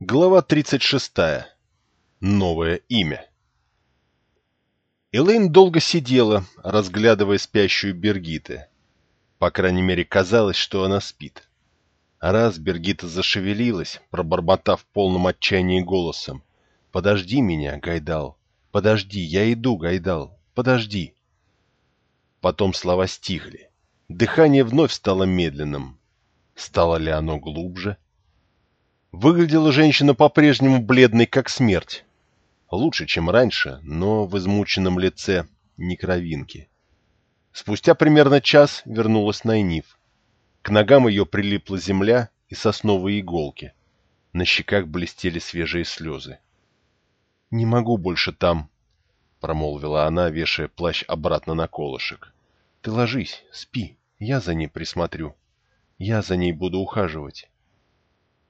Глава 36. Новое имя. Элейн долго сидела, разглядывая спящую Бергиты. По крайней мере, казалось, что она спит. Раз Бергита зашевелилась, пробормотав полным отчаянии голосом. «Подожди меня, Гайдал! Подожди, я иду, Гайдал! Подожди!» Потом слова стихли. Дыхание вновь стало медленным. Стало ли оно глубже? Выглядела женщина по-прежнему бледной, как смерть. Лучше, чем раньше, но в измученном лице ни кровинки. Спустя примерно час вернулась Найниф. К ногам ее прилипла земля и сосновые иголки. На щеках блестели свежие слезы. «Не могу больше там», — промолвила она, вешая плащ обратно на колышек. «Ты ложись, спи, я за ней присмотрю. Я за ней буду ухаживать».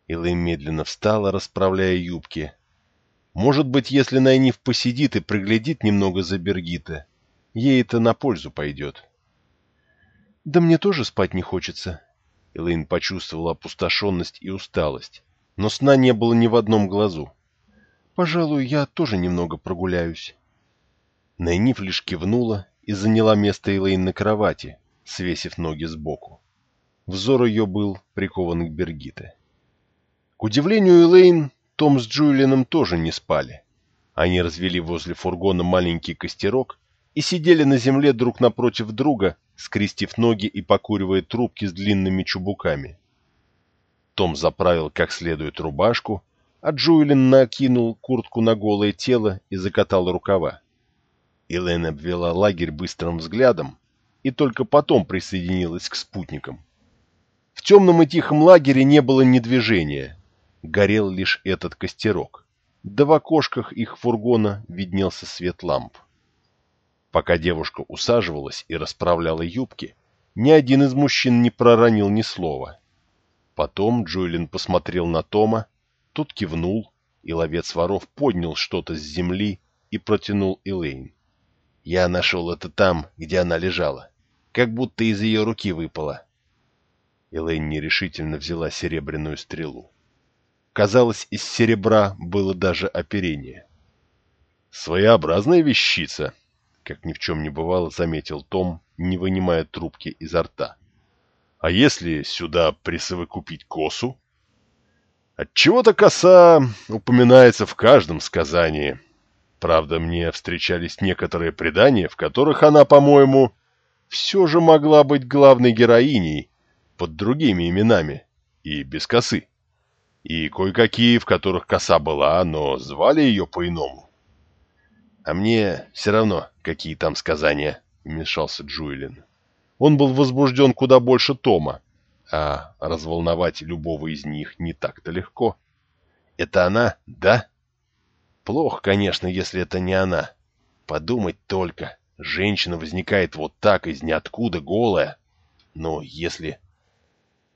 Элэйн медленно встала, расправляя юбки. Может быть, если Найниф посидит и приглядит немного за Бергита, ей это на пользу пойдет. «Да мне тоже спать не хочется». Элэйн почувствовала опустошенность и усталость, но сна не было ни в одном глазу. «Пожалуй, я тоже немного прогуляюсь». Найниф лишь кивнула и заняла место Элэйн на кровати, свесив ноги сбоку. Взор ее был прикован к Бергите. К удивлению Элейн, Том с Джуэлином тоже не спали. Они развели возле фургона маленький костерок и сидели на земле друг напротив друга, скрестив ноги и покуривая трубки с длинными чубуками. Том заправил как следует рубашку, а Джуэлин накинул куртку на голое тело и закатал рукава. Элейн обвела лагерь быстрым взглядом и только потом присоединилась к спутникам. В темном и тихом лагере не было ни движения, горел лишь этот костерок, да в окошках их фургона виднелся свет ламп. Пока девушка усаживалась и расправляла юбки, ни один из мужчин не проронил ни слова. Потом Джоэлин посмотрел на Тома, тот кивнул, и ловец воров поднял что-то с земли и протянул Элейн. «Я нашел это там, где она лежала, как будто из ее руки выпало». Элейн нерешительно взяла серебряную стрелу. Казалось, из серебра было даже оперение. «Своеобразная вещица», — как ни в чем не бывало, заметил Том, не вынимая трубки изо рта. «А если сюда присовокупить косу?» «Отчего-то коса упоминается в каждом сказании. Правда, мне встречались некоторые предания, в которых она, по-моему, все же могла быть главной героиней под другими именами и без косы» и кое-какие, в которых коса была, но звали ее по-иному. — А мне все равно, какие там сказания, — вмешался Джуэлин. Он был возбужден куда больше Тома, а разволновать любого из них не так-то легко. — Это она, да? — Плохо, конечно, если это не она. Подумать только, женщина возникает вот так из ниоткуда голая. Но если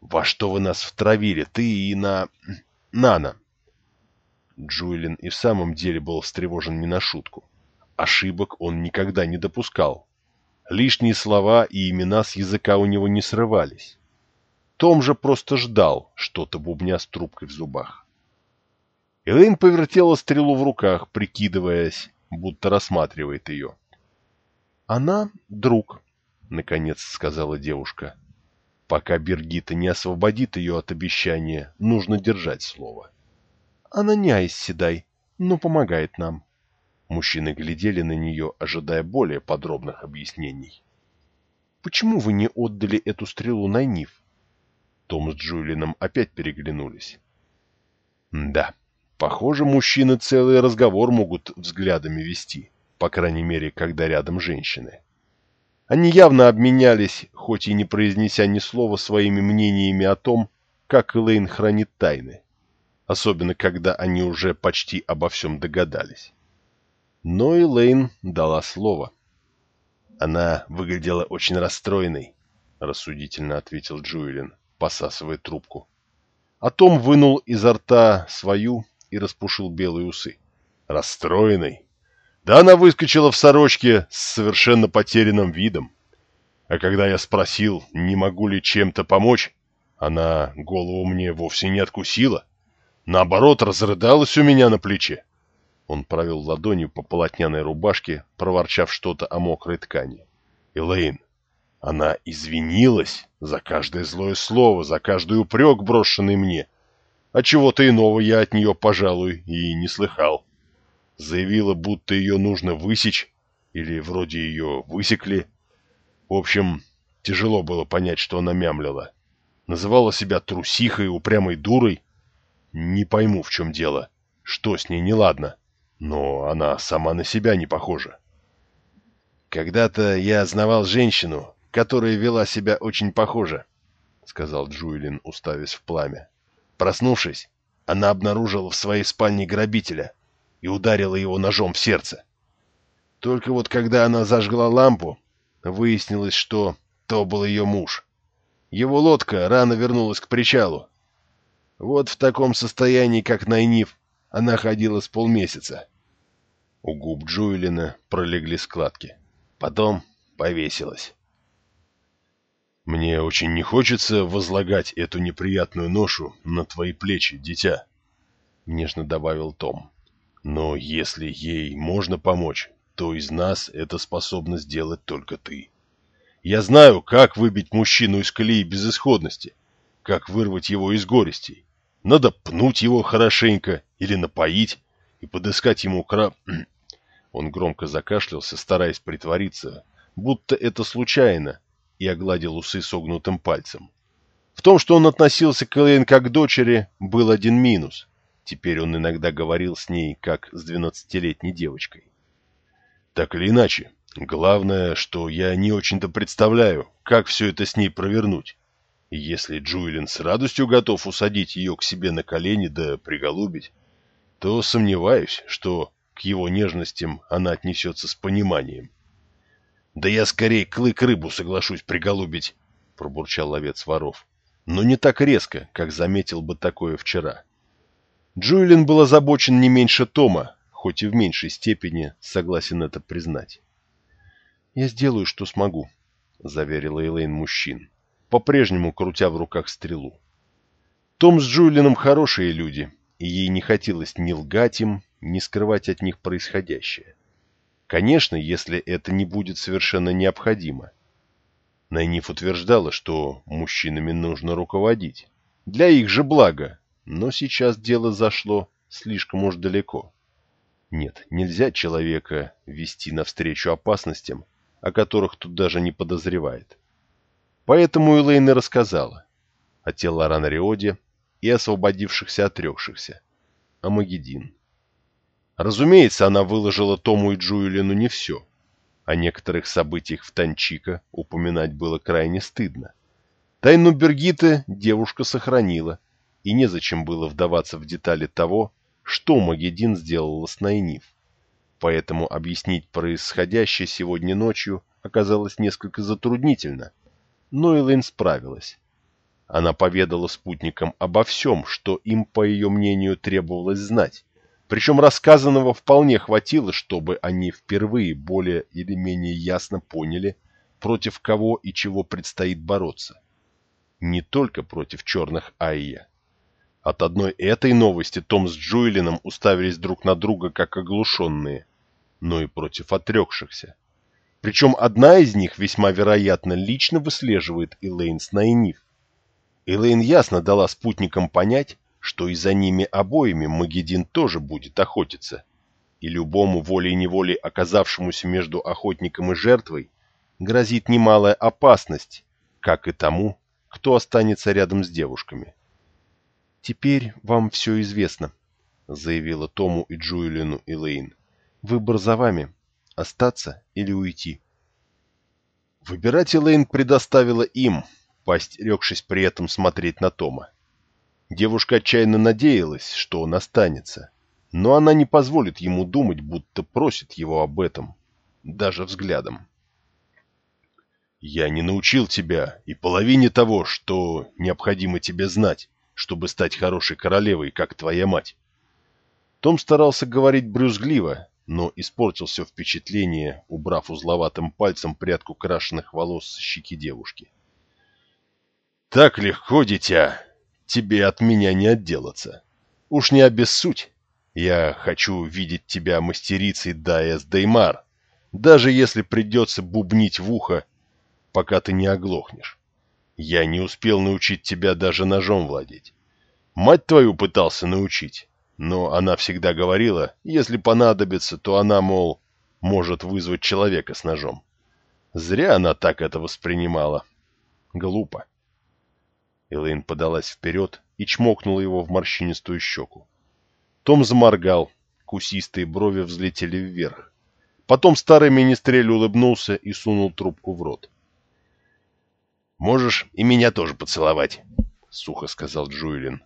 во что вы нас втравили, ты и на... Нана!» Джуэлин и в самом деле был встревожен не на шутку. Ошибок он никогда не допускал. Лишние слова и имена с языка у него не срывались. Том же просто ждал, что-то бубня с трубкой в зубах. Элэйн повертела стрелу в руках, прикидываясь, будто рассматривает ее. «Она — друг», — наконец сказала девушка. Пока Бергита не освободит ее от обещания, нужно держать слово. Она не Айсседай, но помогает нам. Мужчины глядели на нее, ожидая более подробных объяснений. «Почему вы не отдали эту стрелу на Нив?» Том с Джулином опять переглянулись. «Да, похоже, мужчины целый разговор могут взглядами вести, по крайней мере, когда рядом женщины». Они явно обменялись, хоть и не произнеся ни слова, своими мнениями о том, как Элейн хранит тайны, особенно когда они уже почти обо всем догадались. Но Элейн дала слово. Она выглядела очень расстроенной, рассудительно ответил Джуэлин, посасывая трубку. А Том вынул изо рта свою и распушил белые усы. Расстроенной? Да она выскочила в сорочке с совершенно потерянным видом. А когда я спросил, не могу ли чем-то помочь, она голову мне вовсе не откусила. Наоборот, разрыдалась у меня на плече. Он провел ладонью по полотняной рубашке, проворчав что-то о мокрой ткани. Элейн, она извинилась за каждое злое слово, за каждый упрек, брошенный мне. А чего-то иного я от нее, пожалуй, и не слыхал. Заявила, будто ее нужно высечь, или вроде ее высекли. В общем, тяжело было понять, что она мямлила. Называла себя трусихой, упрямой дурой. Не пойму, в чем дело, что с ней неладно, но она сама на себя не похожа. Когда-то я знавал женщину, которая вела себя очень похоже, — сказал Джуэлин, уставясь в пламя. Проснувшись, она обнаружила в своей спальне грабителя и ударила его ножом в сердце. Только вот когда она зажгла лампу, выяснилось, что то был ее муж. Его лодка рано вернулась к причалу. Вот в таком состоянии, как Найниф, она ходила с полмесяца. У губ Джуэлина пролегли складки. Потом повесилась. «Мне очень не хочется возлагать эту неприятную ношу на твои плечи, дитя», — нежно добавил Том. «Но если ей можно помочь, то из нас это способна сделать только ты. Я знаю, как выбить мужчину из колеи безысходности, как вырвать его из горестей. Надо пнуть его хорошенько или напоить и подыскать ему кра... Он громко закашлялся, стараясь притвориться, будто это случайно, и огладил усы согнутым пальцем. В том, что он относился к Элэйн как к дочери, был один минус. Теперь он иногда говорил с ней, как с двенадцатилетней девочкой. Так или иначе, главное, что я не очень-то представляю, как все это с ней провернуть. Если Джуэлин с радостью готов усадить ее к себе на колени да приголубить, то сомневаюсь, что к его нежностям она отнесется с пониманием. «Да я скорее клык-рыбу соглашусь приголубить», — пробурчал ловец воров. Но не так резко, как заметил бы такое вчера. Джуэлин был озабочен не меньше Тома, хоть и в меньшей степени согласен это признать. «Я сделаю, что смогу», — заверила Элейн мужчин, по-прежнему крутя в руках стрелу. Том с Джуэлином хорошие люди, и ей не хотелось ни лгать им, ни скрывать от них происходящее. Конечно, если это не будет совершенно необходимо. Найниф утверждала, что мужчинами нужно руководить. Для их же блага. Но сейчас дело зашло слишком уж далеко. Нет, нельзя человека вести навстречу опасностям, о которых тут даже не подозревает. Поэтому Элейн и рассказала о Телларан Риоде и освободившихся отрекшихся. О Магеддин. Разумеется, она выложила Тому и Джуэлину не все. О некоторых событиях в Танчика упоминать было крайне стыдно. Тайну Бергиты девушка сохранила, и незачем было вдаваться в детали того, что Магеддин сделала с Найниф. Поэтому объяснить происходящее сегодня ночью оказалось несколько затруднительно, но Элэйн справилась. Она поведала спутникам обо всем, что им, по ее мнению, требовалось знать, причем рассказанного вполне хватило, чтобы они впервые более или менее ясно поняли, против кого и чего предстоит бороться. Не только против черных Айя. От одной этой новости Том с Джуэлином уставились друг на друга как оглушенные, но и против отрекшихся. Причем одна из них весьма вероятно лично выслеживает Элейн с Найниф. Элейн ясно дала спутникам понять, что и за ними обоими Магеддин тоже будет охотиться, и любому волей-неволей оказавшемуся между охотником и жертвой грозит немалая опасность, как и тому, кто останется рядом с девушками. «Теперь вам все известно», — заявила Тому и Джуэлину Элейн. «Выбор за вами — остаться или уйти». Выбирать Элейн предоставила им, постерегшись при этом смотреть на Тома. Девушка отчаянно надеялась, что он останется, но она не позволит ему думать, будто просит его об этом, даже взглядом. «Я не научил тебя и половине того, что необходимо тебе знать, чтобы стать хорошей королевой, как твоя мать». Том старался говорить брюзгливо, но испортил все впечатление, убрав узловатым пальцем прядку крашеных волос с щеки девушки. «Так легко, дитя!» тебе от меня не отделаться. Уж не обессудь. Я хочу видеть тебя мастерицей Дайес Деймар, даже если придется бубнить в ухо, пока ты не оглохнешь. Я не успел научить тебя даже ножом владеть. Мать твою пытался научить, но она всегда говорила, если понадобится, то она, мол, может вызвать человека с ножом. Зря она так это воспринимала. Глупо. Элэйн подалась вперед и чмокнула его в морщинистую щеку. Том заморгал, кусистые брови взлетели вверх. Потом старый министрель улыбнулся и сунул трубку в рот. «Можешь и меня тоже поцеловать», — сухо сказал Джуэлин.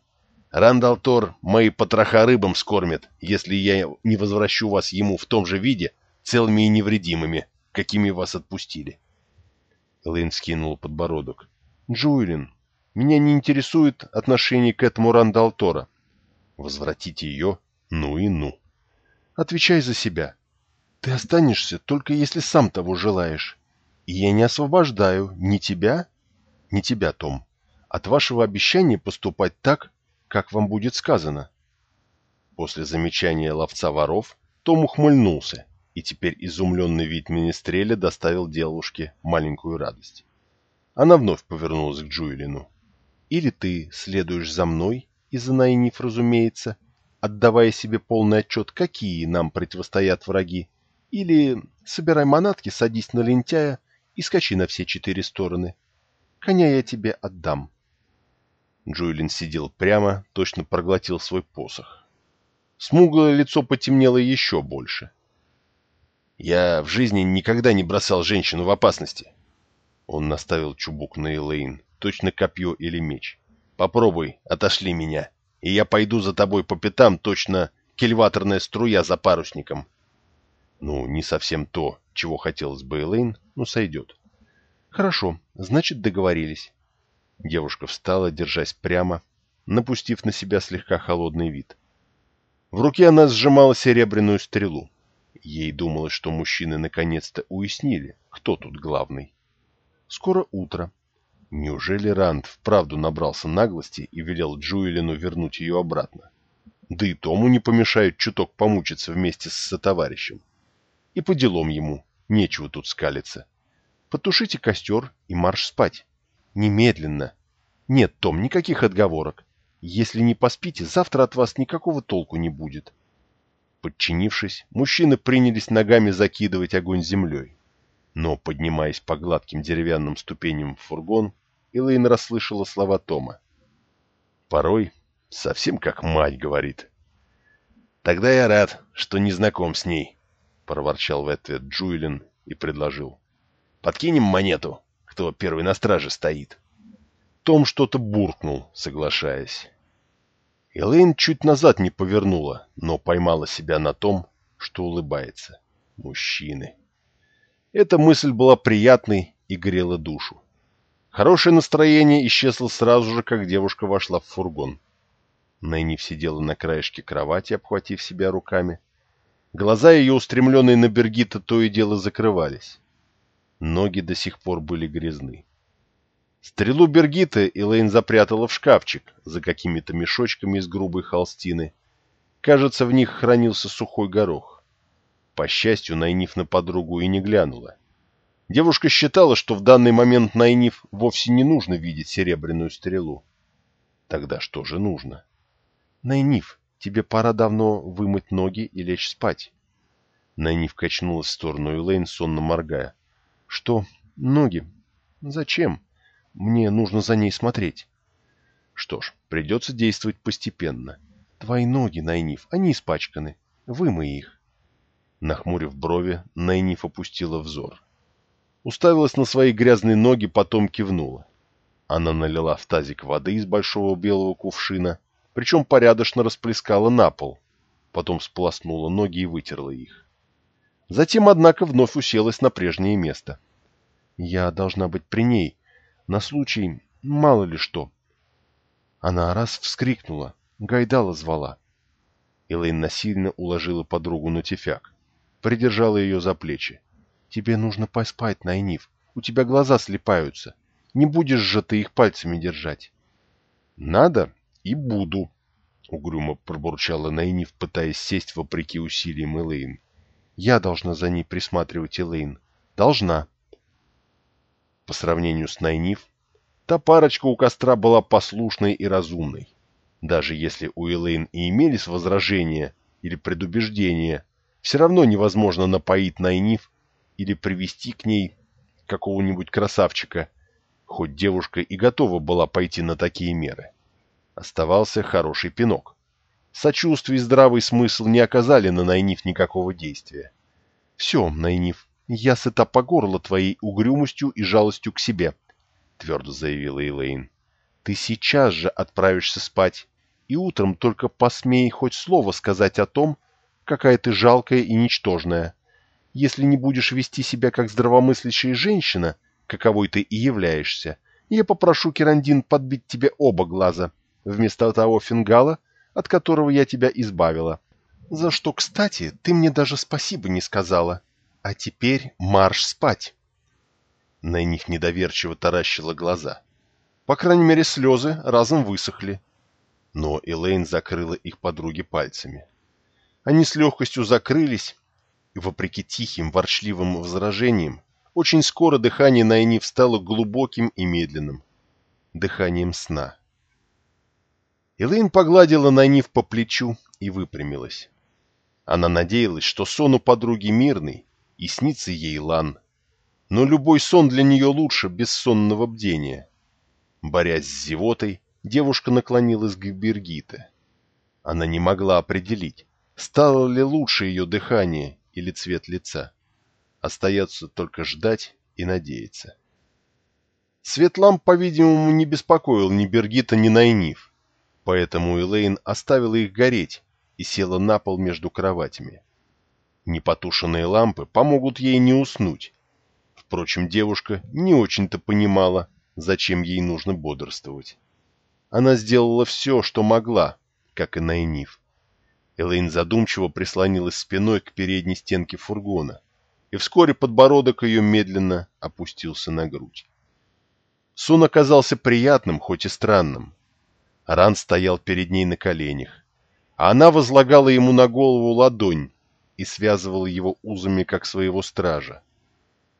«Рандал Тор мои потроха рыбам скормит, если я не возвращу вас ему в том же виде, целыми и невредимыми, какими вас отпустили». Лэйн скинул подбородок. «Джуэлин, меня не интересует отношение к этому Рандал Тора. Возвратите ее? Ну и ну. Отвечай за себя. Ты останешься, только если сам того желаешь. И я не освобождаю ни тебя, ни тебя, Том, от вашего обещания поступать так, как вам будет сказано. После замечания ловца воров Том ухмыльнулся, и теперь изумленный вид министреля доставил девушке маленькую радость. Она вновь повернулась к Джуэлину. «Или ты следуешь за мной, и за Найниф, разумеется, отдавая себе полный отчет, какие нам противостоят враги, или собирай манатки, садись на лентяя и скачи на все четыре стороны. Коня я тебе отдам. Джуэлин сидел прямо, точно проглотил свой посох. Смуглое лицо потемнело еще больше. «Я в жизни никогда не бросал женщину в опасности». Он наставил чубук на Элейн, точно копье или меч. Попробуй, отошли меня, и я пойду за тобой по пятам, точно кельваторная струя за парусником. Ну, не совсем то, чего хотелось бы Элейн, но сойдет. Хорошо, значит договорились. Девушка встала, держась прямо, напустив на себя слегка холодный вид. В руке она сжимала серебряную стрелу. Ей думалось, что мужчины наконец-то уяснили, кто тут главный. Скоро утро. Неужели Ранд вправду набрался наглости и велел Джуэлину вернуть ее обратно? Да и Тому не помешает чуток помучиться вместе с сотоварищем. И по делам ему, нечего тут скалиться. Потушите костер и марш спать. Немедленно. Нет, Том, никаких отговорок. Если не поспите, завтра от вас никакого толку не будет. Подчинившись, мужчины принялись ногами закидывать огонь землей. Но, поднимаясь по гладким деревянным ступеням в фургон, Элэйн расслышала слова Тома. Порой совсем как мать говорит. «Тогда я рад, что не знаком с ней», — проворчал в ответ Джуэлин и предложил. «Подкинем монету, кто первый на страже стоит». Том что-то буркнул, соглашаясь. Элэйн чуть назад не повернула, но поймала себя на том, что улыбается. Мужчины. Эта мысль была приятной и грела душу. Хорошее настроение исчезло сразу же, как девушка вошла в фургон. Найниф сидела на краешке кровати, обхватив себя руками. Глаза ее, устремленные на Бергита, то и дело закрывались. Ноги до сих пор были грязны. Стрелу Бергита Элейн запрятала в шкафчик за какими-то мешочками из грубой холстины. Кажется, в них хранился сухой горох. По счастью, Найниф на подругу и не глянула. Девушка считала, что в данный момент Найниф вовсе не нужно видеть серебряную стрелу. Тогда что же нужно? Найниф, тебе пора давно вымыть ноги и лечь спать. Найниф качнулась в сторону Элейн, сонно моргая. Что? Ноги? Зачем? Мне нужно за ней смотреть. Что ж, придется действовать постепенно. Твои ноги, Найниф, они испачканы. Вымой их. Нахмурив брови, Найниф опустила взор уставилась на свои грязные ноги, потом кивнула. Она налила в тазик воды из большого белого кувшина, причем порядочно расплескала на пол, потом сполоснула ноги и вытерла их. Затем, однако, вновь уселась на прежнее место. «Я должна быть при ней, на случай, мало ли что». Она раз вскрикнула, Гайдала звала. Элэйн насильно уложила подругу на тефяк, придержала ее за плечи. Тебе нужно поспать, Найниф. У тебя глаза слепаются. Не будешь же ты их пальцами держать. Надо и буду. — угрюмо пробурчала Найниф, пытаясь сесть вопреки усилиям Элейн. «Я должна за ней присматривать, Элейн. Должна». По сравнению с Найниф, та парочка у костра была послушной и разумной. Даже если у Элейн и имелись возражения или предубеждения, все равно невозможно напоить Найниф или привести к ней какого-нибудь красавчика, хоть девушка и готова была пойти на такие меры. Оставался хороший пинок. Сочувствие и здравый смысл не оказали на Найниф никакого действия. «Все, Найниф, я сыта по горло твоей угрюмостью и жалостью к себе», — твердо заявила Элейн. «Ты сейчас же отправишься спать, и утром только посмей хоть слово сказать о том, какая ты жалкая и ничтожная. Если не будешь вести себя как здравомыслящая женщина, каковой ты и являешься, я попрошу Керандин подбить тебе оба глаза, вместо того фингала, от которого я тебя избавила. За что, кстати, ты мне даже спасибо не сказала. А теперь марш спать. На них недоверчиво таращила глаза. По крайней мере, слезы разом высохли. Но Элейн закрыла их подруги пальцами. Они с легкостью закрылись, и, вопреки тихим, ворчливым возражениям, очень скоро дыхание Найниф стало глубоким и медленным. Дыханием сна. Элейн погладила Найниф по плечу и выпрямилась. Она надеялась, что сон у подруги мирный, и снится ей лан. Но любой сон для нее лучше бессонного бдения. Борясь с зевотой, девушка наклонилась к Бергите. Она не могла определить, стало ли лучше ее дыхание или цвет лица. Остается только ждать и надеяться. Свет ламп, по-видимому, не беспокоил ни Бергита, ни Найниф, поэтому Элейн оставила их гореть и села на пол между кроватями. Непотушенные лампы помогут ей не уснуть. Впрочем, девушка не очень-то понимала, зачем ей нужно бодрствовать. Она сделала все, что могла, как и Найниф. Элейн задумчиво прислонилась спиной к передней стенке фургона, и вскоре подбородок ее медленно опустился на грудь. Сон оказался приятным, хоть и странным. Ран стоял перед ней на коленях, а она возлагала ему на голову ладонь и связывала его узами как своего стража,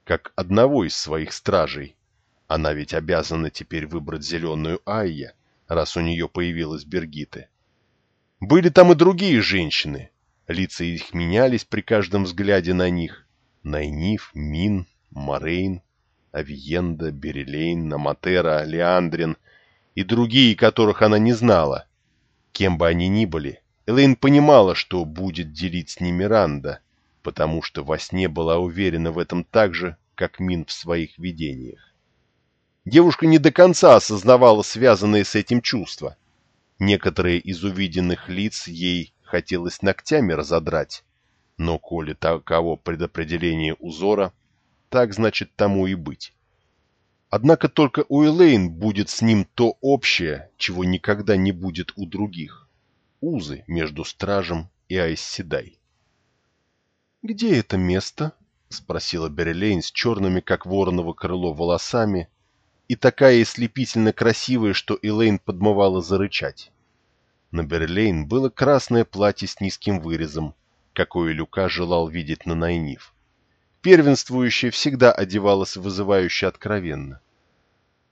как одного из своих стражей. Она ведь обязана теперь выбрать зеленую Айя, раз у нее появилась Бергиты. Были там и другие женщины. Лица их менялись при каждом взгляде на них. Найниф, Мин, Морейн, Авиенда, Берелейн, Наматера, Леандрин и другие, которых она не знала. Кем бы они ни были, Элейн понимала, что будет делить с ними Ранда, потому что во сне была уверена в этом так же, как Мин в своих видениях. Девушка не до конца осознавала связанные с этим чувства. Некоторые из увиденных лиц ей хотелось ногтями разодрать, но коли таково предопределение узора, так значит тому и быть. Однако только у Элейн будет с ним то общее, чего никогда не будет у других. Узы между стражем и Айсседай. «Где это место?» — спросила Берелейн с черными, как вороново крыло, волосами, и такая ослепительно красивая, что Элейн подмывала зарычать. На Берлейн было красное платье с низким вырезом, какое Люка желал видеть на Найниф. Первенствующая всегда одевалась вызывающе откровенно.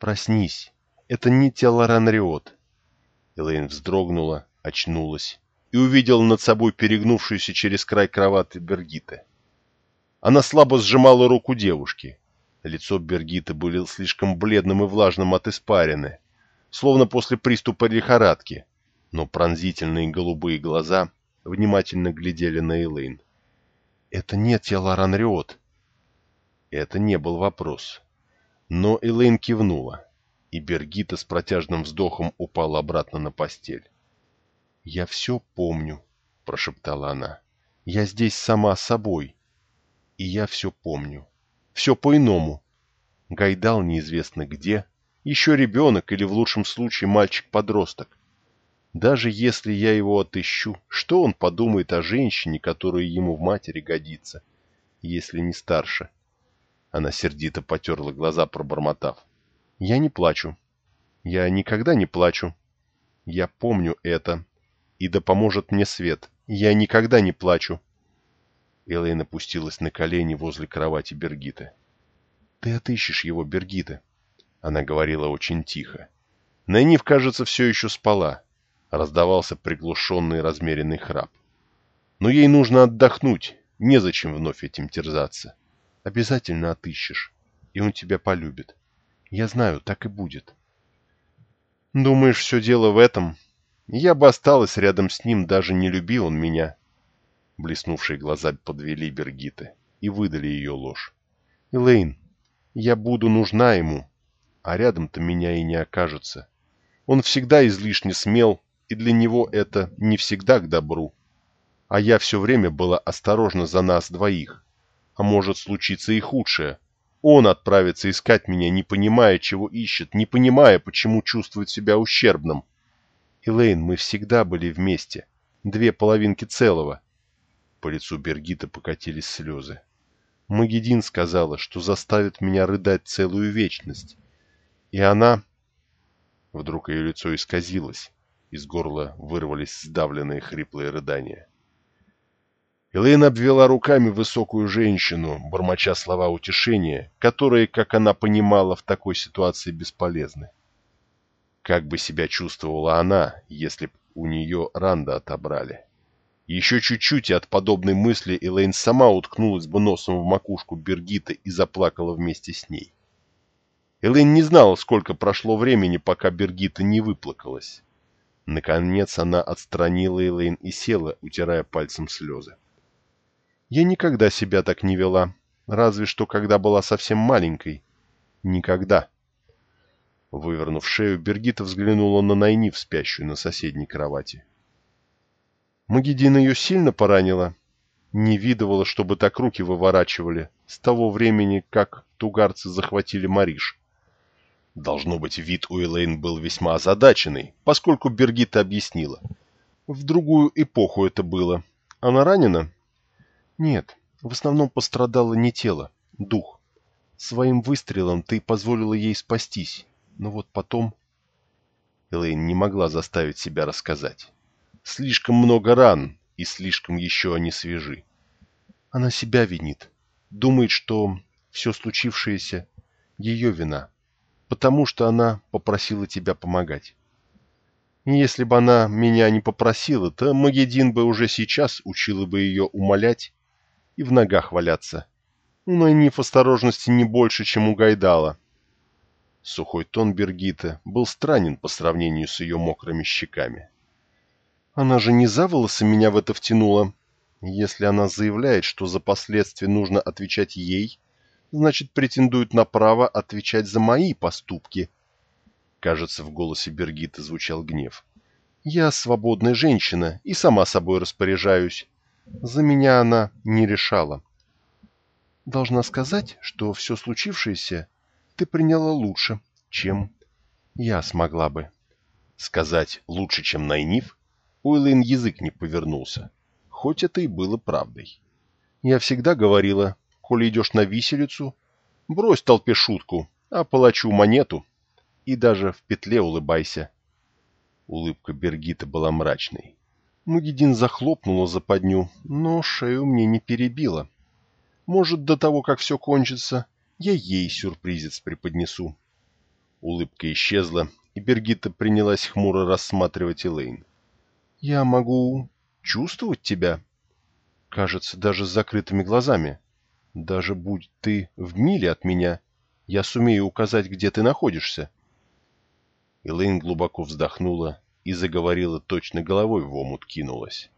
«Проснись, это не Телоран Риот». Элейн вздрогнула, очнулась и увидела над собой перегнувшуюся через край кровати Бергиты. Она слабо сжимала руку девушки. Лицо Бергиты было слишком бледным и влажным от испарины, словно после приступа лихорадки, но пронзительные голубые глаза внимательно глядели на Элейн. «Это не тело Ранриот». Это не был вопрос. Но Элейн кивнула, и Бергита с протяжным вздохом упала обратно на постель. «Я все помню», — прошептала она. «Я здесь сама собой, и я все помню. Все по-иному. Гайдал неизвестно где, еще ребенок или в лучшем случае мальчик-подросток. Даже если я его отыщу, что он подумает о женщине, которая ему в матери годится, если не старше? Она сердито потерла глаза, пробормотав. Я не плачу. Я никогда не плачу. Я помню это. и да поможет мне свет. Я никогда не плачу. Элейн опустилась на колени возле кровати Бергиты. «Ты отыщешь его, Бергита», — она говорила очень тихо. Найниф, кажется, все еще спала. Раздавался приглушенный размеренный храп. Но ей нужно отдохнуть, незачем вновь этим терзаться. Обязательно отыщешь, и он тебя полюбит. Я знаю, так и будет. Думаешь, все дело в этом? Я бы осталась рядом с ним, даже не любил он меня. Блеснувшие глаза подвели Бергиты и выдали ее ложь. Элейн, я буду нужна ему, а рядом-то меня и не окажется. Он всегда излишне смел, и для него это не всегда к добру. А я все время была осторожна за нас двоих. А может случиться и худшее. Он отправится искать меня, не понимая, чего ищет, не понимая, почему чувствует себя ущербным. Элейн, мы всегда были вместе. Две половинки целого. По лицу Бергита покатились слезы. Магедин сказала, что заставит меня рыдать целую вечность. И она... Вдруг ее лицо исказилось. Из горла вырвались сдавленные хриплые рыдания. Элэйн обвела руками высокую женщину, бормоча слова утешения, которые, как она понимала, в такой ситуации бесполезны. Как бы себя чувствовала она, если б у нее Ранда отобрали? Еще чуть-чуть, и от подобной мысли Элэйн сама уткнулась бы носом в макушку Бергиты и заплакала вместе с ней. Элэйн не знала, сколько прошло времени, пока Бергита не выплакалась. Наконец она отстранила Элэйн и села, утирая пальцем слезы. Я никогда себя так не вела, разве что когда была совсем маленькой. Никогда. Вывернув шею, Бергита взглянула на Найниф, спящую на соседней кровати. Магедина ее сильно поранила. Не видывала, чтобы так руки выворачивали с того времени, как тугарцы захватили Мариш. Должно быть, вид у Элейн был весьма озадаченный, поскольку Бергита объяснила. В другую эпоху это было. Она ранена? Нет, в основном пострадало не тело, дух. Своим выстрелом ты позволила ей спастись, но вот потом... Элейн не могла заставить себя рассказать. Слишком много ран, и слишком еще они свежи. Она себя винит. Думает, что все случившееся — ее вина потому что она попросила тебя помогать. Если бы она меня не попросила, то Магедин бы уже сейчас учила бы ее умолять и в ногах валяться. У Найниф осторожности не больше, чем у Гайдала. Сухой тон Бергита был странен по сравнению с ее мокрыми щеками. Она же не за волосы меня в это втянула. Если она заявляет, что за последствия нужно отвечать ей, значит, претендует на право отвечать за мои поступки. Кажется, в голосе Бергита звучал гнев. Я свободная женщина и сама собой распоряжаюсь. За меня она не решала. Должна сказать, что все случившееся ты приняла лучше, чем я смогла бы. Сказать лучше, чем Найниф? Уиллин язык не повернулся, хоть это и было правдой. Я всегда говорила, коли идешь на виселицу, брось толпе шутку, а палачу монету. И даже в петле улыбайся. Улыбка Бергита была мрачной. Мугедин захлопнула западню, но шею мне не перебила. Может, до того, как все кончится, я ей сюрпризец преподнесу. Улыбка исчезла, и Бергита принялась хмуро рассматривать Элейн. «Я могу чувствовать тебя?» «Кажется, даже с закрытыми глазами. Даже будь ты в миле от меня, я сумею указать, где ты находишься. Элэйн глубоко вздохнула и заговорила, точно головой в омут кинулась.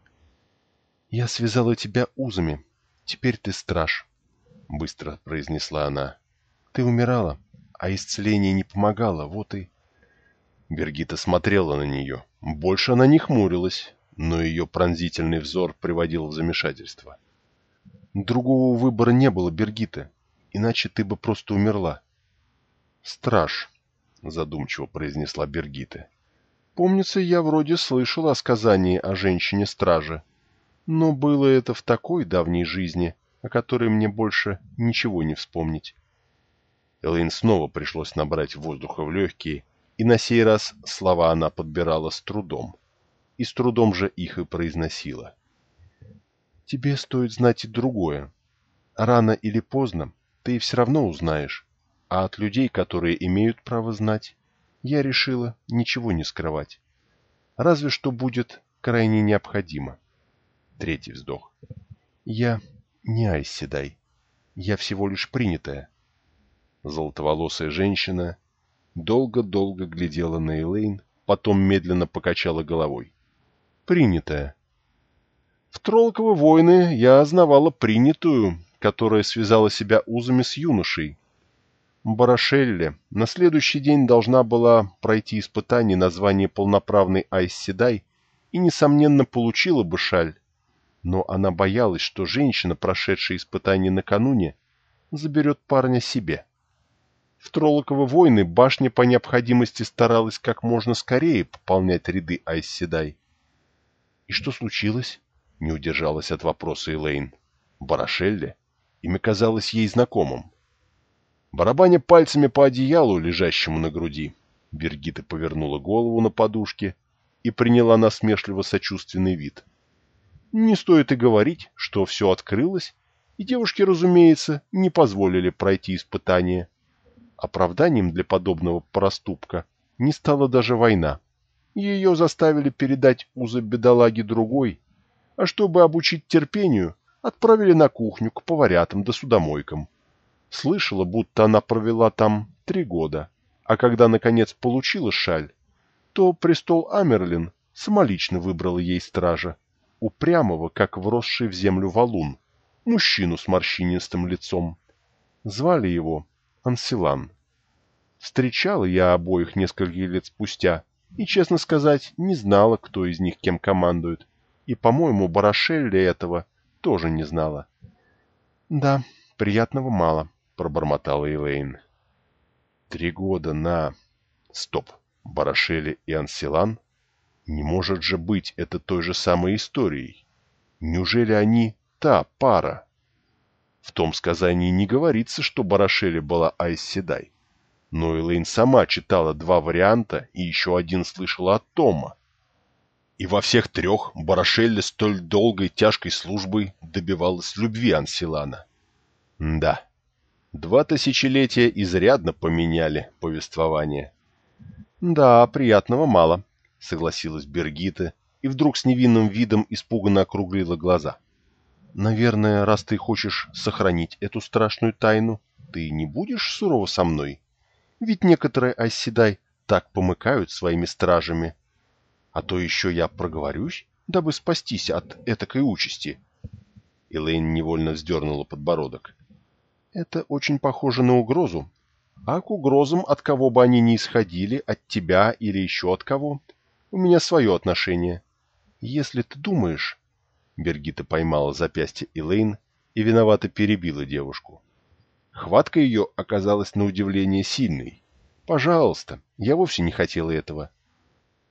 «Я связала тебя узами. Теперь ты страж», — быстро произнесла она. «Ты умирала, а исцеление не помогало, вот и...» Бергита смотрела на нее. Больше она не хмурилась, но ее пронзительный взор приводил в замешательство. Другого выбора не было, Бергита, иначе ты бы просто умерла. Страж, задумчиво произнесла Бергита. Помнится, я вроде слышала о сказании о женщине-страже. Но было это в такой давней жизни, о которой мне больше ничего не вспомнить. Элэйн снова пришлось набрать воздуха в легкие, и на сей раз слова она подбирала с трудом. и с трудом же их и произносила. «Тебе стоит знать и другое. Рано или поздно ты все равно узнаешь, а от людей, которые имеют право знать, я решила ничего не скрывать. Разве что будет крайне необходимо. Третий вздох. Я не Айседай. Я всего лишь принятая. Золотоволосая женщина долго-долго глядела на Элейн, потом медленно покачала головой. Принятая. В Тролково войны я знавала принятую, которая связала себя узами с юношей. Барашелле на следующий день должна была пройти испытание на звание полноправной Айсседай и, несомненно, получила бы шаль. Но она боялась, что женщина, прошедшая испытание накануне, заберет парня себе. В Троллоково войны башня по необходимости старалась как можно скорее пополнять ряды Айсседай. «И что случилось?» — не удержалась от вопроса Элейн. «Барашелле?» Имя казалось ей знакомым. Барабаня пальцами по одеялу, лежащему на груди, Бергита повернула голову на подушке и приняла насмешливо сочувственный вид. Не стоит и говорить, что все открылось, и девушке, разумеется, не позволили пройти испытание. Оправданием для подобного проступка не стала даже война. Ее заставили передать узы бедолаги другой, а чтобы обучить терпению, отправили на кухню к поварятам да судомойкам. Слышала, будто она провела там три года, а когда, наконец, получила шаль, то престол Амерлин самолично выбрал ей стража, упрямого, как вросший в землю валун, мужчину с морщинистым лицом. Звали его Ансилан. Встречала я обоих несколько лет спустя, и, честно сказать, не знала, кто из них кем командует, и, по-моему, Барашелли этого тоже не знала. Да, приятного мало. — пробормотала Элейн. «Три года на...» «Стоп! Барашели и Анселан? Не может же быть это той же самой историей. Неужели они та пара?» В том сказании не говорится, что Барашели была Айседай. Но Элейн сама читала два варианта и еще один слышала от Тома. И во всех трех Барашелли столь долгой тяжкой службой добивалась любви Анселана. Да, Два тысячелетия изрядно поменяли повествование. «Да, приятного мало», — согласилась Бергита, и вдруг с невинным видом испуганно округлила глаза. «Наверное, раз ты хочешь сохранить эту страшную тайну, ты не будешь сурово со мной? Ведь некоторые оседай так помыкают своими стражами. А то еще я проговорюсь, дабы спастись от этакой участи». Элейн невольно вздернула подбородок. Это очень похоже на угрозу. А к угрозам, от кого бы они ни исходили, от тебя или еще от кого, у меня свое отношение. Если ты думаешь... Бергита поймала запястье Элейн и виновато перебила девушку. Хватка ее оказалась на удивление сильной. «Пожалуйста, я вовсе не хотела этого».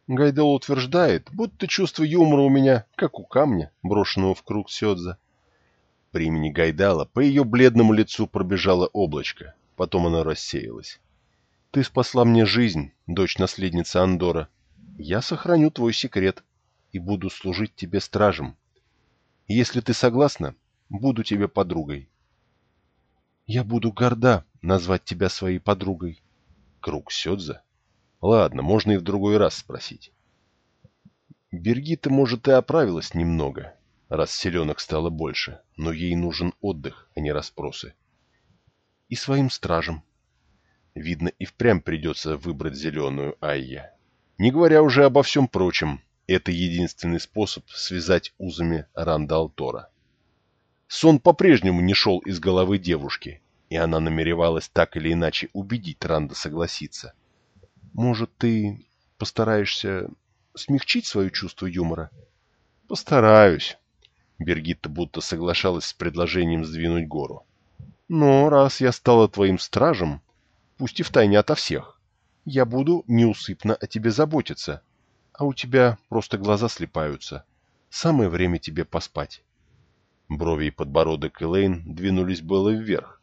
Гайдол утверждает, будто чувство юмора у меня, как у камня, брошенного в круг Сёдза. При имени Гайдала по ее бледному лицу пробежало облачко, потом оно рассеялось. «Ты спасла мне жизнь, дочь наследницы Андора. Я сохраню твой секрет и буду служить тебе стражем. Если ты согласна, буду тебе подругой». «Я буду горда назвать тебя своей подругой». «Круг Сёдза?» «Ладно, можно и в другой раз спросить». Бергита, может, и оправилась немного, раз селенок стало больше, но ей нужен отдых, а не расспросы. И своим стражам. Видно, и впрямь придется выбрать зеленую Айя. Не говоря уже обо всем прочем, это единственный способ связать узами Рандалтора. Сон по-прежнему не шел из головы девушки, и она намеревалась так или иначе убедить Ранда согласиться. «Может, ты постараешься смягчить свое чувство юмора?» «Постараюсь», Бергитта будто соглашалась с предложением сдвинуть гору. «Но раз я стала твоим стражем, пусть и втайне ото всех, я буду неусыпно о тебе заботиться, а у тебя просто глаза слепаются. Самое время тебе поспать». Брови и подбородок Элейн двинулись было вверх,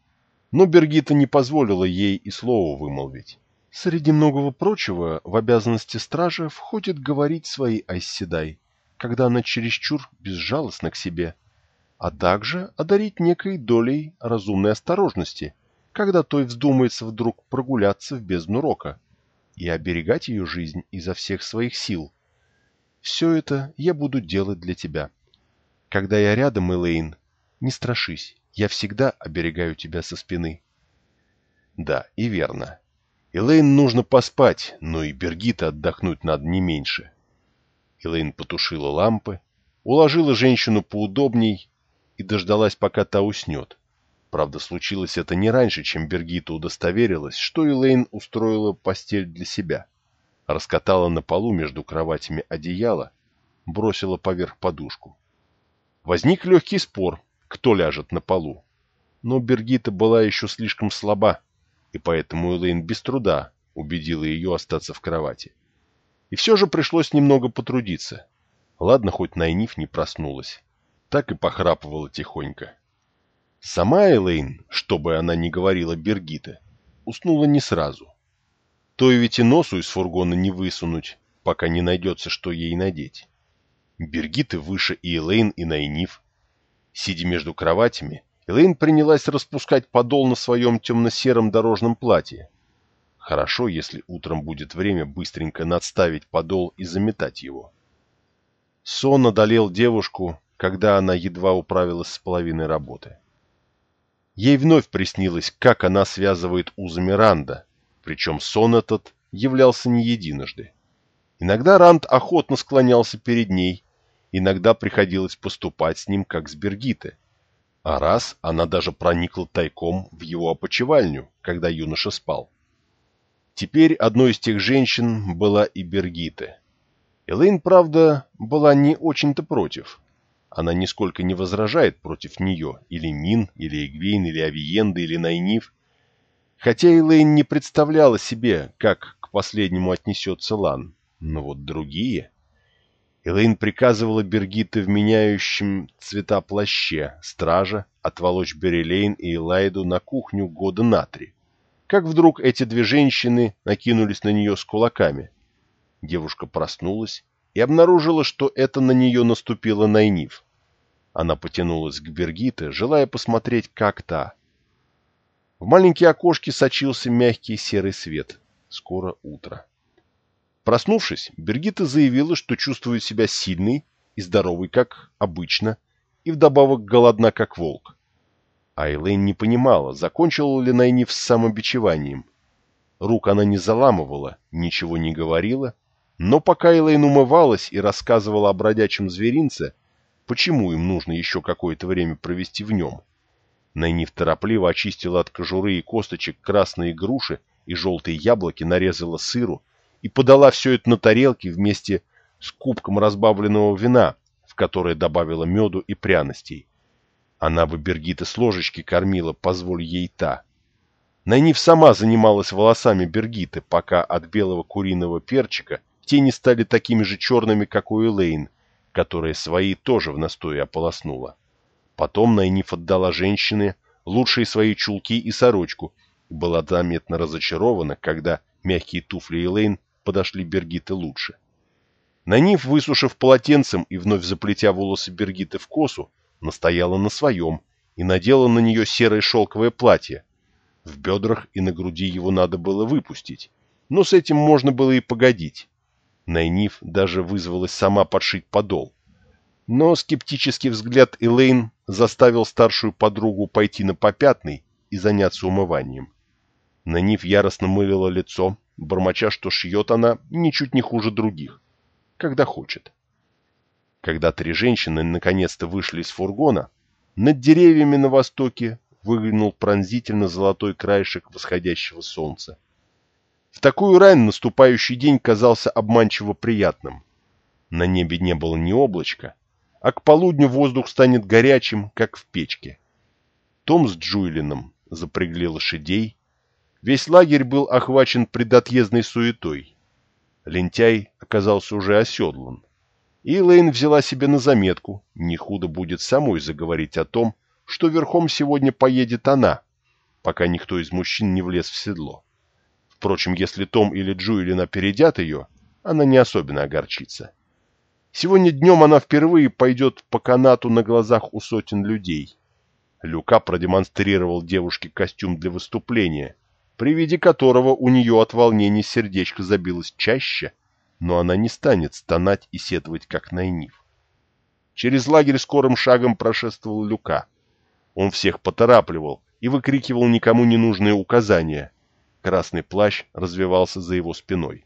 но Бергита не позволила ей и слова вымолвить. Среди многого прочего, в обязанности стража входит говорить своей Айсседай, когда она чересчур безжалостна к себе, а также одарить некой долей разумной осторожности, когда той вздумается вдруг прогуляться в бездну рока, и оберегать ее жизнь изо всех своих сил. Все это я буду делать для тебя. Когда я рядом, Элейн, не страшись, я всегда оберегаю тебя со спины. Да, и верно. Элейн нужно поспать, но и Бергита отдохнуть надо не меньше. Элейн потушила лампы, уложила женщину поудобней и дождалась, пока та уснет. Правда, случилось это не раньше, чем Бергита удостоверилась, что Элейн устроила постель для себя. Раскатала на полу между кроватями одеяло, бросила поверх подушку. Возник легкий спор, кто ляжет на полу. Но Бергита была еще слишком слаба, и поэтому Элейн без труда убедила ее остаться в кровати. И все же пришлось немного потрудиться. Ладно, хоть Найниф не проснулась. Так и похрапывала тихонько. Сама Элейн, что бы она ни говорила Бергита, уснула не сразу. То и ведь и носу из фургона не высунуть, пока не найдется, что ей надеть. Бергиты выше и Элейн, и Найниф. Сидя между кроватями, Элейн принялась распускать подол на своем темно-сером дорожном платье. Хорошо, если утром будет время быстренько надставить подол и заметать его. Сон одолел девушку, когда она едва управилась с половиной работы. Ей вновь приснилось, как она связывает узами Ранда, причем сон этот являлся не единожды. Иногда Ранд охотно склонялся перед ней, иногда приходилось поступать с ним, как с Бергиты. А раз она даже проникла тайком в его опочивальню, когда юноша спал. Теперь одной из тех женщин была и Бергита. Элейн, правда, была не очень-то против. Она нисколько не возражает против нее, или Мин, или Эгвейн, или Авиенда, или Найниф. Хотя Элейн не представляла себе, как к последнему отнесется Лан. Но вот другие... Элейн приказывала Бергите в меняющем цвета плаще стража отволочь Берелейн и Элайду на кухню года на три. Как вдруг эти две женщины накинулись на нее с кулаками. Девушка проснулась и обнаружила, что это на нее наступила Найниф. Она потянулась к Бергите, желая посмотреть, как та. В маленькие окошки сочился мягкий серый свет. Скоро утро. Проснувшись, Бергита заявила, что чувствует себя сильной и здоровой, как обычно, и вдобавок голодна, как волк. А Элейн не понимала, закончила ли Найниф с самобичеванием. Рук она не заламывала, ничего не говорила, но пока Элейн умывалась и рассказывала о бродячем зверинце, почему им нужно еще какое-то время провести в нем, Найниф торопливо очистила от кожуры и косточек красные груши и желтые яблоки, нарезала сыру и подала все это на тарелке вместе с кубком разбавленного вина, в которое добавила меду и пряностей. Она бы Бергита с ложечки кормила, позволь ей та. Найниф сама занималась волосами Бергиты, пока от белого куриного перчика те не стали такими же черными, как у Элейн, которая свои тоже в настое ополоснула. Потом Найниф отдала женщине лучшие свои чулки и сорочку и была заметно разочарована, когда мягкие туфли Элейн подошли Бергиты лучше. Найниф, высушив полотенцем и вновь заплетя волосы Бергиты в косу, настояла на своем и надела на нее серое шелковое платье. В бедрах и на груди его надо было выпустить, но с этим можно было и погодить. Найниф даже вызвалась сама подшить подол. Но скептический взгляд Элейн заставил старшую подругу пойти на попятный и заняться умыванием. Найниф яростно мылила лицо, бормоча, что шьет она ничуть не хуже других, когда хочет. Когда три женщины наконец-то вышли из фургона, над деревьями на востоке выглянул пронзительно золотой краешек восходящего солнца. В такую рань наступающий день казался обманчиво приятным. На небе не было ни облачка, а к полудню воздух станет горячим, как в печке. Том с Джуйлином запрягли лошадей. Весь лагерь был охвачен предотъездной суетой. Лентяй оказался уже оседлан. И Лейн взяла себе на заметку, не худо будет самой заговорить о том, что верхом сегодня поедет она, пока никто из мужчин не влез в седло Впрочем, если Том или Джуэлин опередят ее, она не особенно огорчится. Сегодня днем она впервые пойдет по канату на глазах у сотен людей. Люка продемонстрировал девушке костюм для выступления, при виде которого у нее от волнения сердечко забилось чаще, но она не станет стонать и сетовать, как Найниф. Через лагерь скорым шагом прошествовал Люка. Он всех поторапливал и выкрикивал никому не нужные указания. Красный плащ развивался за его спиной.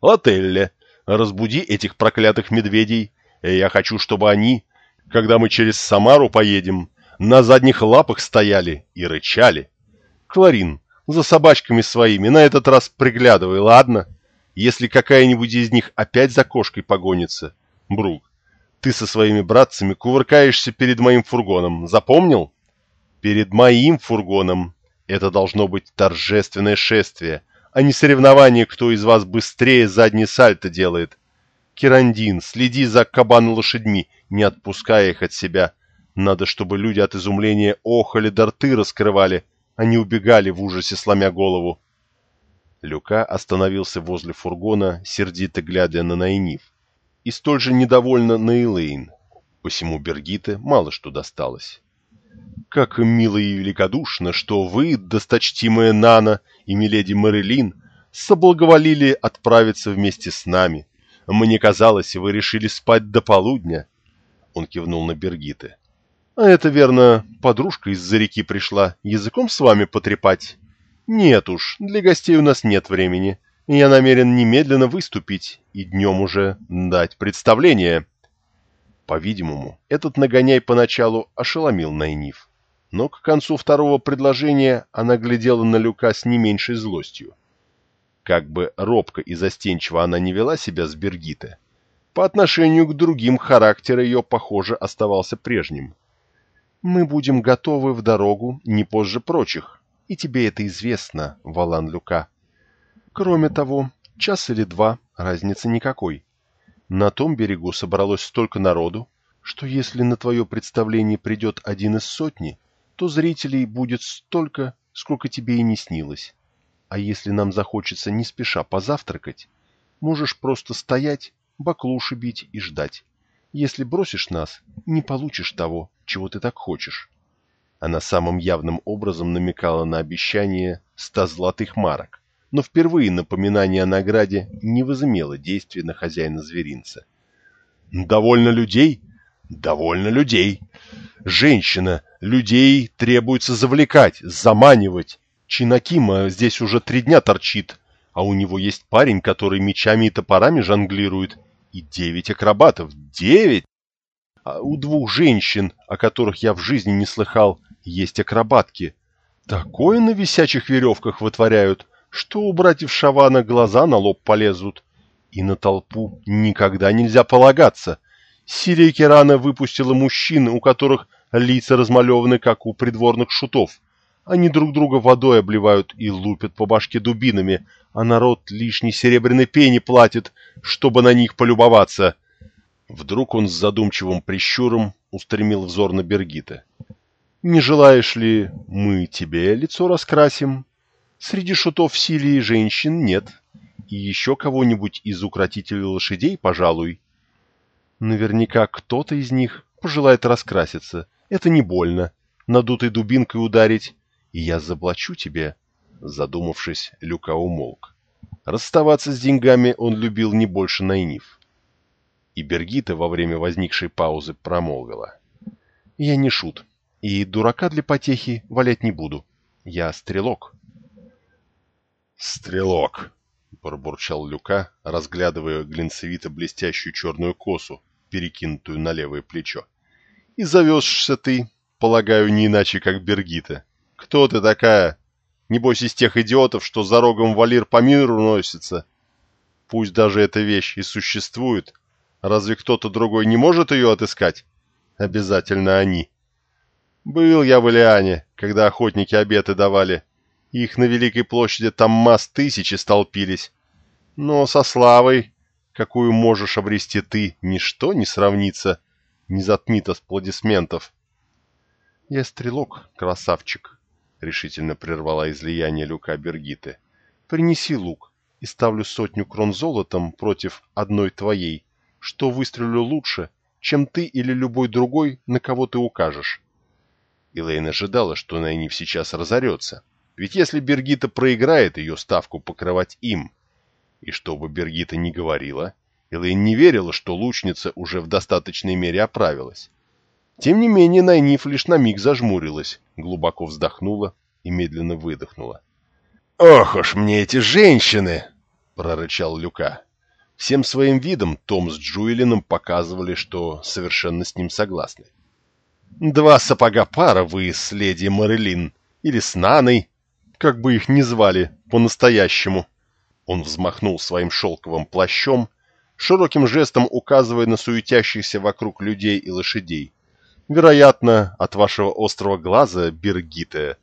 «Лателле, разбуди этих проклятых медведей. Я хочу, чтобы они, когда мы через Самару поедем, на задних лапах стояли и рычали. Кларин, за собачками своими на этот раз приглядывай, ладно? Если какая-нибудь из них опять за кошкой погонится. Брук, ты со своими братцами кувыркаешься перед моим фургоном, запомнил? Перед моим фургоном. Это должно быть торжественное шествие, а не соревнование, кто из вас быстрее задний сальто делает. Кирандин, следи за кабан-лошадьми, не отпуская их от себя. Надо, чтобы люди от изумления охали да рты раскрывали, а не убегали в ужасе, сломя голову. Люка остановился возле фургона, сердито глядя на Найниф, и столь же недовольно на Элейн. Посему Бергите мало что досталось. Как мило и великодушно, что вы, досточтимая Нана и миледи Мэрилин, соблаговолили отправиться вместе с нами. Мне казалось, вы решили спать до полудня. Он кивнул на Бергите. А это, верно, подружка из-за реки пришла языком с вами потрепать? Нет уж, для гостей у нас нет времени. Я намерен немедленно выступить и днем уже дать представление. По-видимому, этот нагоняй поначалу ошеломил Найниф. Но к концу второго предложения она глядела на Люка с не меньшей злостью. Как бы робко и застенчиво она не вела себя с Бергите, по отношению к другим характер ее, похоже, оставался прежним. Мы будем готовы в дорогу не позже прочих, и тебе это известно, Валан Люка. Кроме того, час или два, разницы никакой. На том берегу собралось столько народу, что если на твое представление придет один из сотни, то зрителей будет столько, сколько тебе и не снилось. А если нам захочется не спеша позавтракать, можешь просто стоять, баклуши бить и ждать. Если бросишь нас, не получишь того, чего ты так хочешь. Она самым явным образом намекала на обещание ста золотых марок, но впервые напоминание о награде не возымело действия на хозяина зверинца. «Довольно людей? Довольно людей! Женщина, людей требуется завлекать, заманивать. Чинакима здесь уже три дня торчит, а у него есть парень, который мечами и топорами жонглирует, и девять акробатов. Девять! А у двух женщин, о которых я в жизни не слыхал, есть акробатки. Такое на висячих веревках вытворяют, что у братьев Шавана глаза на лоб полезут. И на толпу никогда нельзя полагаться. Сирия Керана выпустила мужчин, у которых лица размалеваны, как у придворных шутов. Они друг друга водой обливают и лупят по башке дубинами, а народ лишней серебряной пени платит, чтобы на них полюбоваться. Вдруг он с задумчивым прищуром устремил взор на Бергита. «Не желаешь ли мы тебе лицо раскрасим? Среди шутов Силии женщин нет, и еще кого-нибудь из укротителей лошадей, пожалуй. Наверняка кто-то из них пожелает раскраситься. Это не больно. Надутой дубинкой ударить и я заплачу тебе». Задумавшись, Люка умолк. Расставаться с деньгами он любил не больше Найниф. И Бергита во время возникшей паузы промолвила. «Я не шут, и дурака для потехи валять не буду. Я стрелок». «Стрелок!» — пробурчал Люка, разглядывая глинцевито-блестящую черную косу, перекинутую на левое плечо. «И завезшься ты, полагаю, не иначе, как Бергита. Кто ты такая? Небось из тех идиотов, что за рогом валир по миру носится. Пусть даже эта вещь и существует, разве кто-то другой не может ее отыскать? Обязательно они. Был я в Илиане, когда охотники обеты давали. Их на Великой площади там масс тысячи столпились. Но со славой, какую можешь обрести ты, ничто не сравнится, не затмит аплодисментов. Я стрелок, красавчик, — решительно прервала излияние Люка Бергиты. принеси лук и ставлю сотню крон золотом против одной твоей, что выстрелю лучше, чем ты или любой другой, на кого ты укажешь. Элейн ожидала, что Найниф сейчас разорется, ведь если Бергита проиграет, ее ставку покрывать им. И что бы Бергита ни говорила, Элейн не верила, что лучница уже в достаточной мере оправилась. Тем не менее, Найниф лишь на миг зажмурилась, глубоко вздохнула и медленно выдохнула. «Ох уж мне эти женщины!» — прорычал Люка. Всем своим видом Том с Джуэлином показывали, что совершенно с ним согласны. «Два сапога пара вы с леди Мэрилин, или с Наной, как бы их ни звали по-настоящему». Он взмахнул своим шелковым плащом, широким жестом указывая на суетящихся вокруг людей и лошадей. Вероятно, от вашего острого глаза, Бергите,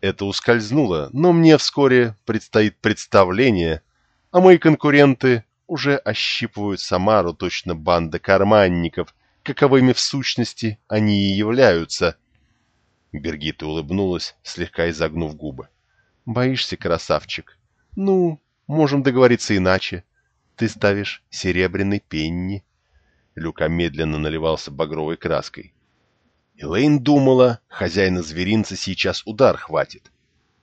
это ускользнуло, но мне вскоре предстоит представление, а мои конкуренты уже ощипывают Самару точно банда карманников, каковыми в сущности они и являются. Бергита улыбнулась, слегка изогнув губы. «Боишься, красавчик? Ну, можем договориться иначе. Ты ставишь серебряный пенни». Люка медленно наливался багровой краской. Элейн думала, хозяина зверинца сейчас удар хватит.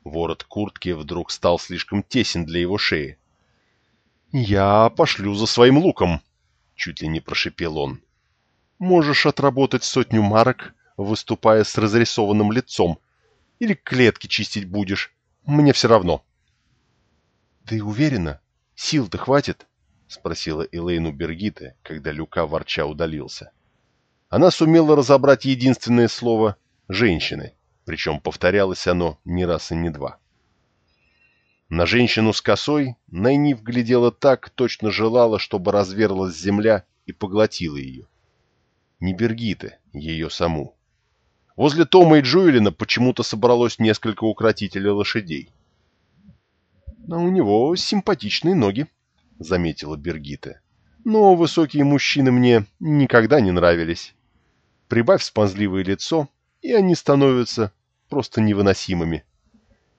Ворот куртки вдруг стал слишком тесен для его шеи. «Я пошлю за своим луком», — чуть ли не прошипел он. «Можешь отработать сотню марок, выступая с разрисованным лицом. Или клетки чистить будешь. Мне все равно». «Ты уверена? Сил-то хватит?» — спросила Элейну Бергита, когда Люка ворча удалился. Она сумела разобрать единственное слово «женщины», причем повторялось оно не раз и не два. На женщину с косой Найниф глядела так, точно желала, чтобы разверлась земля и поглотила ее. Не Бергиты, ее саму. Возле Тома и Джуэлина почему-то собралось несколько укротителей лошадей. «Но у него симпатичные ноги», — заметила Бергита. «Но высокие мужчины мне никогда не нравились. Прибавь спанзливое лицо, и они становятся просто невыносимыми.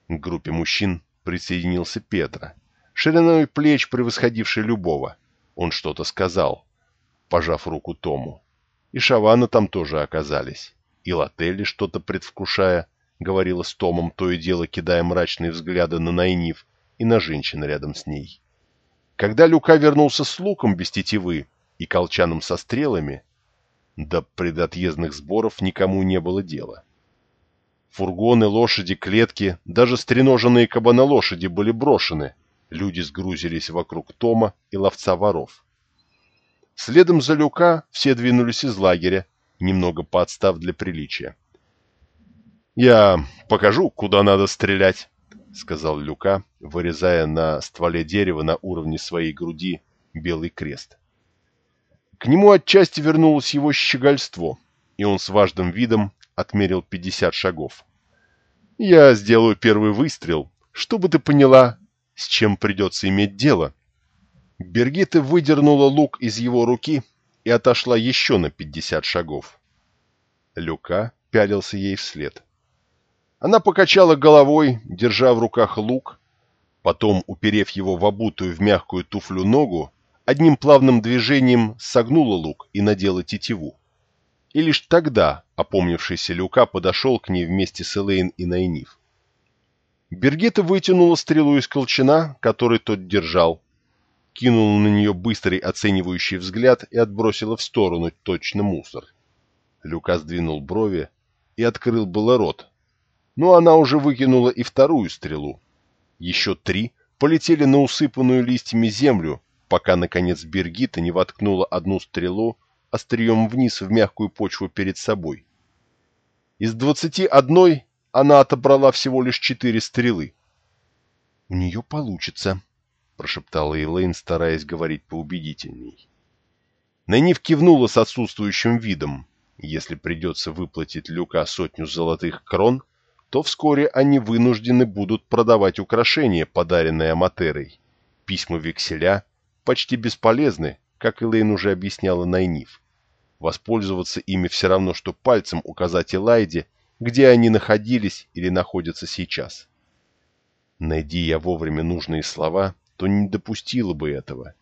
К группе мужчин присоединился Петра, шириной плеч превосходивший любого. Он что-то сказал, пожав руку Тому. И Шавана там тоже оказались. И Лотелли, что-то предвкушая, говорила с Томом, то и дело кидая мрачные взгляды на Найниф и на женщин рядом с ней. Когда Люка вернулся с луком без тетивы и колчаном со стрелами, до предотъездных сборов никому не было дела. Фургоны, лошади, клетки, даже стреноженные кабанолошади были брошены. Люди сгрузились вокруг Тома и ловца воров. Следом за Люка все двинулись из лагеря, немного подстав для приличия. «Я покажу, куда надо стрелять», — сказал Люка, вырезая на стволе дерева на уровне своей груди белый крест. К нему отчасти вернулось его щегольство, и он с важным видом отмерил 50 шагов. «Я сделаю первый выстрел, чтобы ты поняла, с чем придется иметь дело». Бергита выдернула лук из его руки и отошла еще на 50 шагов. Люка пялился ей вслед. Она покачала головой, держа в руках лук, потом, уперев его в обутую в мягкую туфлю ногу, одним плавным движением согнула лук и надела тетиву. И лишь тогда опомнившийся Люка подошел к ней вместе с Элейн и Найниф. Бергета вытянула стрелу из колчана, который тот держал, кинула на нее быстрый оценивающий взгляд и отбросила в сторону точно мусор. Люка сдвинул брови и открыл было рот, но она уже выкинула и вторую стрелу. Еще три полетели на усыпанную листьями землю, пока, наконец, Бергита не воткнула одну стрелу острием вниз в мягкую почву перед собой. Из двадцати одной она отобрала всего лишь четыре стрелы. — У нее получится, — прошептала Элейн, стараясь говорить поубедительней. Найниф кивнула с отсутствующим видом. Если придется выплатить Люка сотню золотых крон, то вскоре они вынуждены будут продавать украшения, подаренные Аматерой, письма-векселя почти бесполезны, как Элейн уже объясняла Найниф. Воспользоваться ими все равно, что пальцем указать Элайде, где они находились или находятся сейчас. Найди я вовремя нужные слова, то не допустила бы этого.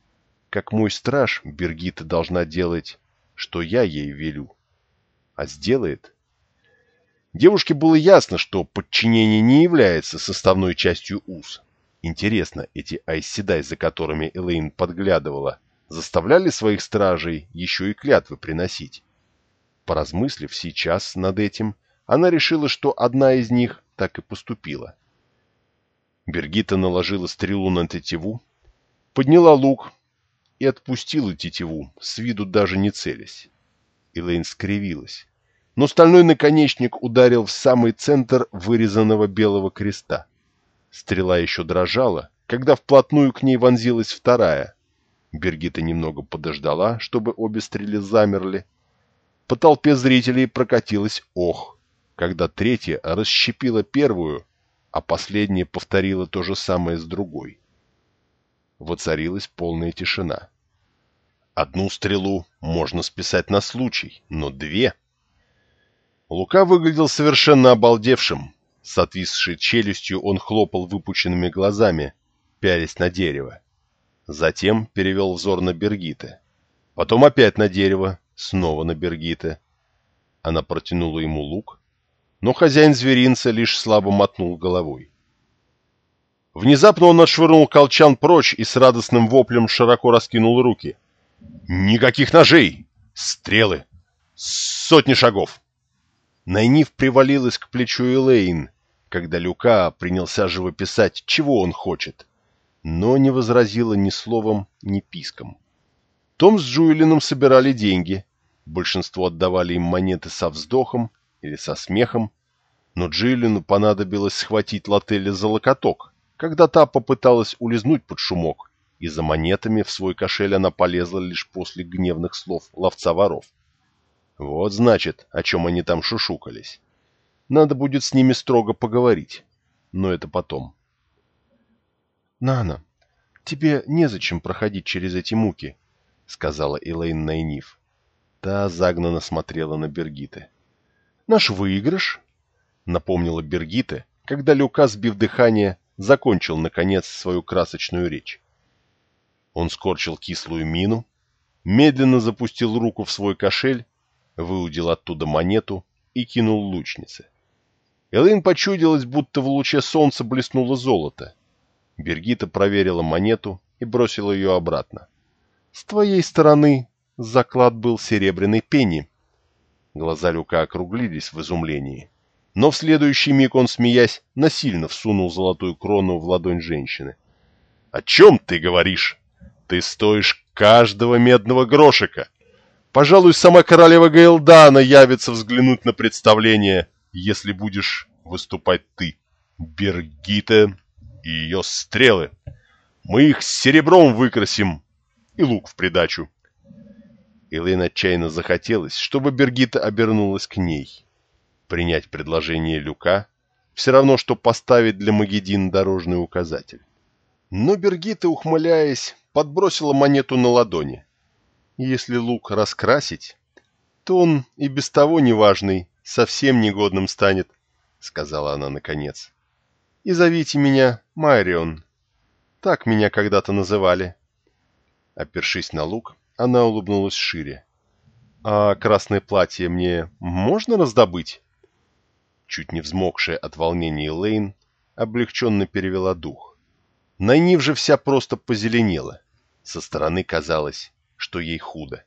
Как мой страж, Бергита должна делать, что я ей велю. А сделает? Девушке было ясно, что подчинение не является составной частью уз. Интересно, эти айседай, за которыми Элейн подглядывала, заставляли своих стражей еще и клятвы приносить? Поразмыслив сейчас над этим, она решила, что одна из них так и поступила. Бергита наложила стрелу на тетиву, подняла лук и отпустила тетиву, с виду даже не целясь. Элейн скривилась, но стальной наконечник ударил в самый центр вырезанного белого креста. Стрела еще дрожала, когда вплотную к ней вонзилась вторая. Бергита немного подождала, чтобы обе стрелы замерли. По толпе зрителей прокатилась ох, когда третья расщепила первую а последняя повторила то же самое с другой. Воцарилась полная тишина. Одну стрелу можно списать на случай, но две... Лука выглядел совершенно обалдевшим. С отвисшей челюстью он хлопал выпученными глазами, пялись на дерево. Затем перевел взор на Бергиты. Потом опять на дерево, снова на Бергиты. Она протянула ему лук, но хозяин зверинца лишь слабо мотнул головой. Внезапно он отшвырнул колчан прочь и с радостным воплем широко раскинул руки. «Никаких ножей! Стрелы! Сотни шагов!» Найниф привалилась к плечу Элейн, когда Люка принялся живописать, чего он хочет, но не возразила ни словом, ни писком. Том с Джуэлином собирали деньги, большинство отдавали им монеты со вздохом или со смехом, но Джиллину понадобилось схватить Лотелли за локоток, когда та попыталась улизнуть под шумок, и за монетами в свой кошель она полезла лишь после гневных слов ловца воров. Вот значит, о чем они там шушукались. Надо будет с ними строго поговорить, но это потом. «Нана, тебе незачем проходить через эти муки», — сказала Элейн Найниф. Та загнанно смотрела на Бергиты. «Наш выигрыш?» — напомнила Бергита, когда Люка, сбив дыхание, закончил, наконец, свою красочную речь. Он скорчил кислую мину, медленно запустил руку в свой кошель, выудил оттуда монету и кинул лучнице. Элэйн почудилась, будто в луче солнца блеснуло золото. Бергита проверила монету и бросила ее обратно. «С твоей стороны заклад был серебряный пенни», Глаза Люка округлились в изумлении. Но в следующий миг он, смеясь, насильно всунул золотую крону в ладонь женщины. «О чем ты говоришь? Ты стоишь каждого медного грошика. Пожалуй, сама королева Гейлдана явится взглянуть на представление, если будешь выступать ты, Бергита и ее стрелы. Мы их серебром выкрасим и лук в придачу. Элэйн отчаянно захотелось, чтобы Бергита обернулась к ней. Принять предложение Люка все равно, что поставить для Магеддин дорожный указатель. Но Бергита, ухмыляясь, подбросила монету на ладони. Если лук раскрасить, то он и без того неважный, совсем негодным станет, — сказала она наконец. — И зовите меня Майрион. Так меня когда-то называли. Опершись на лук, она улыбнулась шире. «А красное платье мне можно раздобыть?» Чуть не взмокшая от волнения Лейн облегченно перевела дух. Найнив же вся просто позеленела. Со стороны казалось, что ей худо.